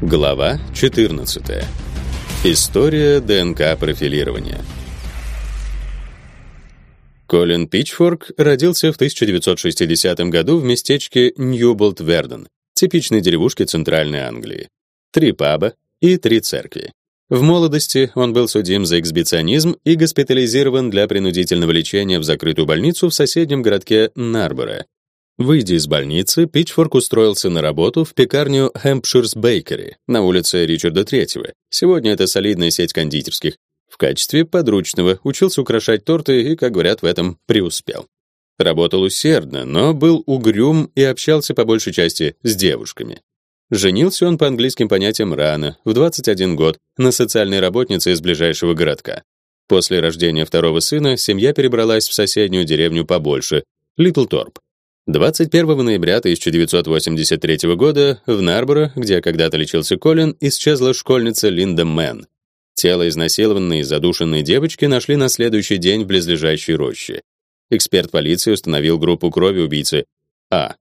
Глава 14. История ДНК-профилирования. Колин Питчфорк родился в 1960 году в местечке Ньюболт-Верден, типичной деревушке Центральной Англии. Три паба и три церкви. В молодости он был судим за эксбиционизм и госпитализирован для принудительного лечения в закрытую больницу в соседнем городке Нарборо, Выйдя из больницы, Питчфорк устроился на работу в пекарню Hampshire's Bakery на улице Ричарда III. Сегодня это солидная сеть кондитерских. В качестве подручного учился украшать торты и, как говорят, в этом преуспел. Работал усердно, но был угрюм и общался по большей части с девушками. Женился он по английским понятиям рано, в 21 год, на социальной работнице из ближайшего городка. После рождения второго сына семья перебралась в соседнюю деревню побольше, Литлторп. 21 ноября 1983 года в Нарборо, где когда-то лечился Колин, исчезла школьница Линда Мэн. Тело изнасилованной и задушенной девочки нашли на следующий день в близлежащей роще. Эксперт полиции установил группу крови убийцы А.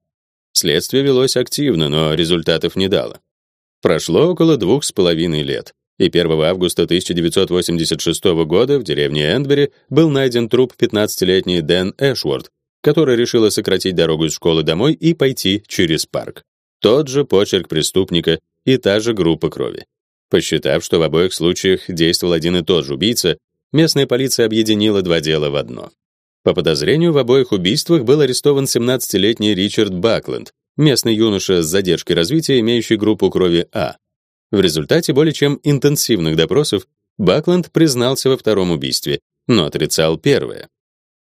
Следствие велось активно, но результатов не дало. Прошло около двух с половиной лет, и 1 августа 1986 года в деревне Эндерби был найден труп 15-летней Дэн Эшворт, которая решила сократить дорогу из школы домой и пойти через парк. Тот же почерк преступника и та же группа крови. Посчитав, что в обоих случаях действовал один и тот же убийца, местная полиция объединила два дела в одно. По подозрению, в обоих убийствах был арестован 17-летний Ричард Бакленд, местный юноша с задержкой развития, имеющий группу крови А. В результате более чем интенсивных допросов Бакленд признался во втором убийстве, но отрицал первое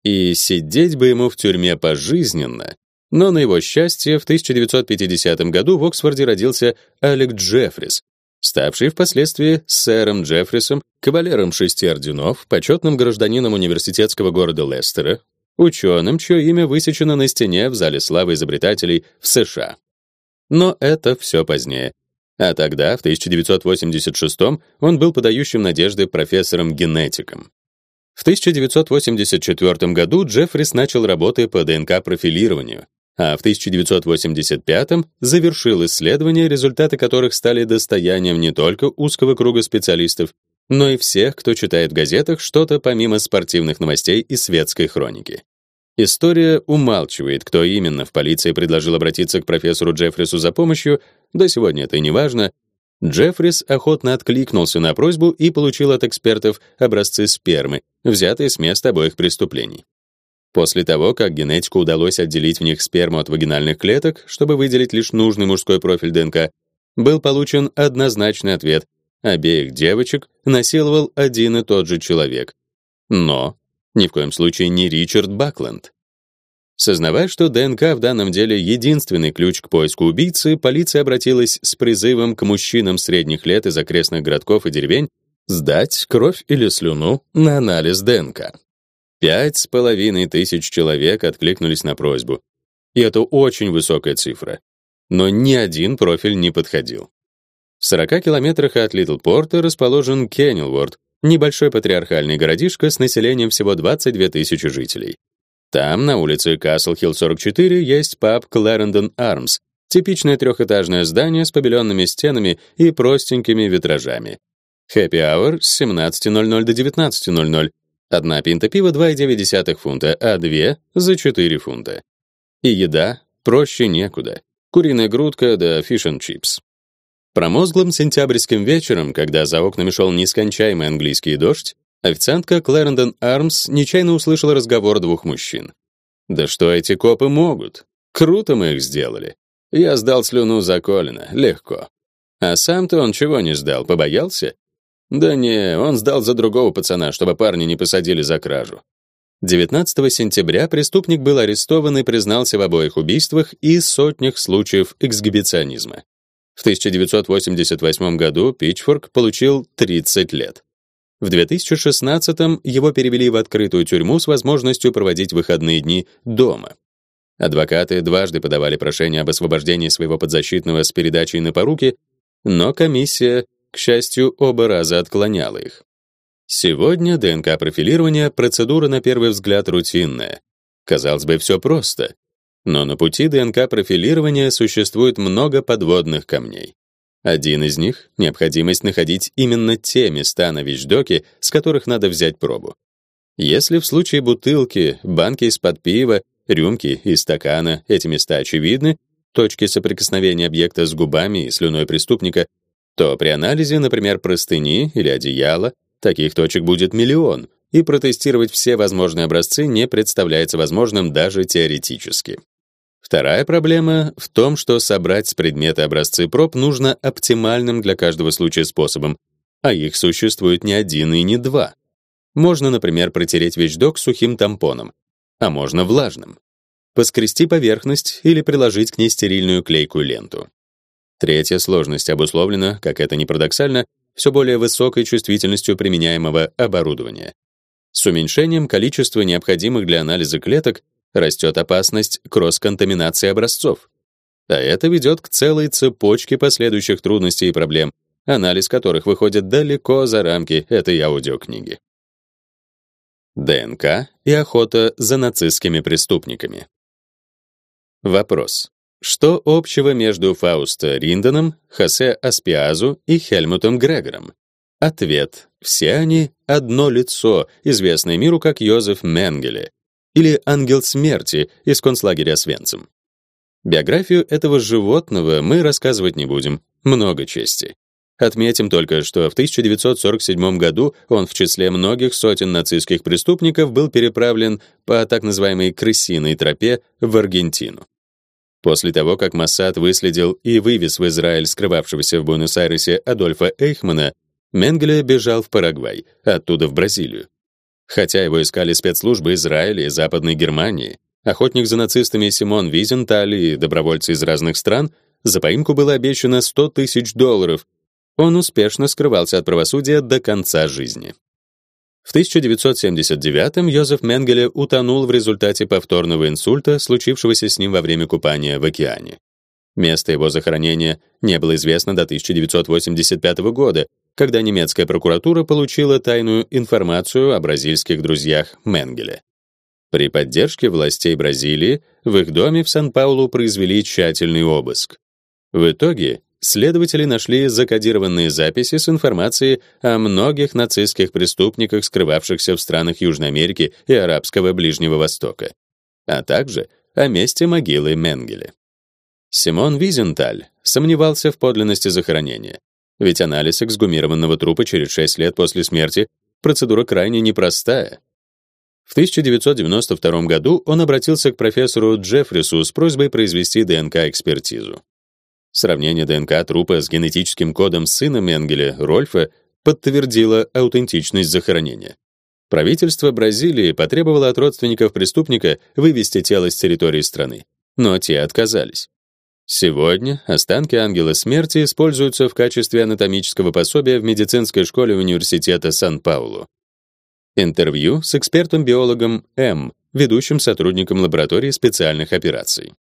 и сидеть бы ему в тюрьме пожизненно. Но на его счастье, в 1950 году в Оксфорде родился Алек Джеффрис, ставший впоследствии сэром Джеффрисом, кавалером шести орденов, почетным гражданином университетского города Лестера, ученым, чье имя высечено на стене в зале славы изобретателей в США. Но это все позднее. А тогда, в 1986 он был подающим надежды профессором-генетиком. В 1984 году Джеффрис начал работы по ДНК-профилированию, а в 1985 завершил исследования, результаты которых стали достоянием не только узкого круга специалистов, но и всех, кто читает в газетах что-то помимо спортивных новостей и светской хроники. История умалчивает, кто именно в полиции предложил обратиться к профессору Джеффрису за помощью, до сегодня это и не важно, Джеффрис охотно откликнулся на просьбу и получил от экспертов образцы спермы, взятые с мест обоих преступлений. После того, как генетику удалось отделить в них сперму от вагинальных клеток, чтобы выделить лишь нужный мужской профиль ДНК, был получен однозначный ответ: обеих девочек насиловал один и тот же человек. Но ни в коем случае не Ричард Бакленд. Сознавая, что ДНК в данном деле единственный ключ к поиску убийцы, полиция обратилась с призывом к мужчинам средних лет из окрестных городков и деревень сдать кровь или слюну на анализ ДНК. Пять с половиной тысяч человек откликнулись на просьбу. И это очень высокая цифра. Но ни один профиль не подходил. В 40 километрах от Литлпорта расположен Кеннелворд, небольшой патриархальный городишко с населением всего 22 тысячи жителей. Там, на улице Касл-Хилл 44, есть паб Clarendon Arms, типичное трехэтажное здание с побеленными стенами и простенькими витражами. Hour с 17.00 до 19.00. Одна пинта пива 2,9 фунта, а две — за 4 фунта. И еда проще некуда. Куриная грудка да фиш-н-чипс. Промозглым сентябрьским вечером, когда за окнами шел нескончаемый английский дождь, Официантка Clarendon Arms нечаянно услышала разговор двух мужчин. «Да что эти копы могут? Круто мы их сделали. Я сдал слюну за Колина, легко. А сам-то он чего не сдал, побоялся? Да не, он сдал за другого пацана, чтобы парни не посадили за кражу. 19 сентября преступник был арестован и признался в обоих убийствах и сотнях случаев эксгибиционизма. В 1988 году Питчфорк получил 30 лет. В 2016-м его перевели в открытую тюрьму с возможностью проводить выходные дни дома. Адвокаты дважды подавали прошение об освобождении своего подзащитного с передачей на поруки, но комиссия, к счастью, оба раза отклоняла их. Сегодня ДНК-профилирование — процедура, на первый взгляд, рутинная. Казалось бы, все просто. Но на пути ДНК-профилирования существует много подводных камней. Один из них — необходимость находить именно те места на вещдоке, с которых надо взять пробу. Если в случае бутылки, банки из-под пива, рюмки и стакана эти места очевидны, точки соприкосновения объекта с губами и слюной преступника, то при анализе, например, простыни или одеяла, таких точек будет миллион, и протестировать все возможные образцы не представляется возможным даже теоретически. Вторая проблема в том, что собрать с предмета образцы проб нужно оптимальным для каждого случая способом, а их существует не один и не два. Можно, например, протереть вещдок сухим тампоном, а можно влажным. Поскрести поверхность или приложить к ней стерильную клейкую ленту. Третья сложность обусловлена, как это ни парадоксально, все более высокой чувствительностью применяемого оборудования. С уменьшением количества необходимых для анализа клеток растет опасность кросс-контаминации образцов. А это ведет к целой цепочке последующих трудностей и проблем, анализ которых выходит далеко за рамки этой аудиокниги. ДНК и охота за нацистскими преступниками. Вопрос. Что общего между Фаусто Ринденом, Хосе Аспиазу и Хельмутом Грегором? Ответ. Все они — одно лицо, известное миру как Йозеф Менгеле, или ангел смерти из концлагеря Свенцем. Биографию этого животного мы рассказывать не будем, много чести. Отметим только, что в 1947 году он в числе многих сотен нацистских преступников был переправлен по так называемой крысиной тропе в Аргентину. После того, как Моссад выследил и вывез в Израиль скрывавшегося в Буэнос-Айресе Адольфа Эйхмана, Менгеле бежал в Парагвай, оттуда в Бразилию. Хотя его искали спецслужбы Израиля и Западной Германии, охотник за нацистами Симон Визенталь и добровольцы из разных стран, за поимку было обещано 100 тысяч долларов. Он успешно скрывался от правосудия до конца жизни. В 1979-м Йозеф Менгеле утонул в результате повторного инсульта, случившегося с ним во время купания в океане. Место его захоронения не было известно до 1985 года, когда немецкая прокуратура получила тайную информацию о бразильских друзьях Менгеле. При поддержке властей Бразилии в их доме в Сан-Паулу произвели тщательный обыск. В итоге следователи нашли закодированные записи с информацией о многих нацистских преступниках, скрывавшихся в странах Южной Америки и арабского Ближнего Востока, а также о месте могилы Менгеле. Симон Визенталь сомневался в подлинности захоронения, ведь анализ эксгумированного трупа через 6 лет после смерти процедура крайне непростая. В 1992 году он обратился к профессору Джеффрису с просьбой произвести ДНК-экспертизу. Сравнение ДНК трупа с генетическим кодом сына Менгеля, Рольфа, подтвердило аутентичность захоронения. Правительство Бразилии потребовало от родственников преступника вывести тело с территории страны, но те отказались. Сегодня останки ангела смерти используются в качестве анатомического пособия в медицинской школе университета Сан-Паулу. Интервью с экспертом-биологом М, ведущим сотрудником лаборатории специальных операций.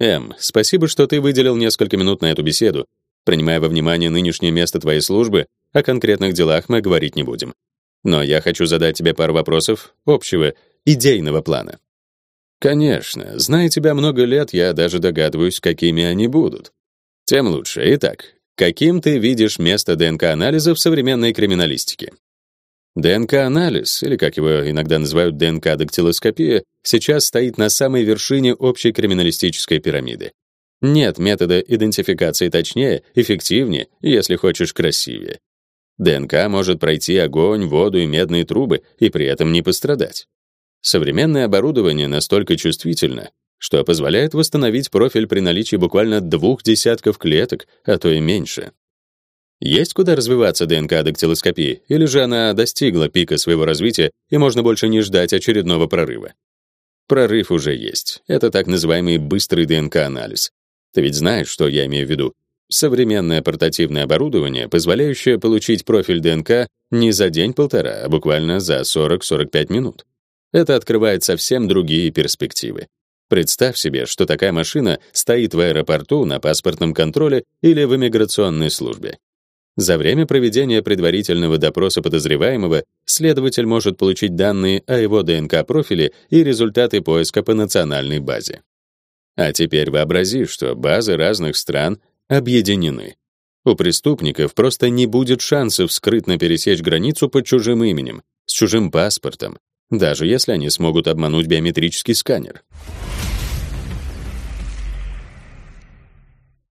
М, спасибо, что ты выделил несколько минут на эту беседу. Принимая во внимание нынешнее место твоей службы, о конкретных делах мы говорить не будем. Но я хочу задать тебе пару вопросов общего, идейного плана. Конечно, зная тебя много лет, я даже догадываюсь, какими они будут. Тем лучше. Итак, каким ты видишь место ДНК-анализа в современной криминалистике? ДНК-анализ, или как его иногда называют ДНК-дактилоскопия, сейчас стоит на самой вершине общей криминалистической пирамиды. Нет метода идентификации точнее, эффективнее, если хочешь красивее. ДНК может пройти огонь, воду и медные трубы и при этом не пострадать. Современное оборудование настолько чувствительно, что позволяет восстановить профиль при наличии буквально двух десятков клеток, а то и меньше. Есть куда развиваться ДНК-дактилоскопии, или же она достигла пика своего развития и можно больше не ждать очередного прорыва? Прорыв уже есть. Это так называемый быстрый ДНК-анализ. Ты ведь знаешь, что я имею в виду. Современное портативное оборудование, позволяющее получить профиль ДНК не за день-полтора, а буквально за 40-45 минут. Это открывает совсем другие перспективы. Представь себе, что такая машина стоит в аэропорту на паспортном контроле или в иммиграционной службе. За время проведения предварительного допроса подозреваемого следователь может получить данные о его ДНК-профиле и результаты поиска по национальной базе. А теперь вообрази, что базы разных стран объединены. У преступников просто не будет шансов скрытно пересечь границу под чужим именем, с чужим паспортом, даже если они смогут обмануть биометрический сканер.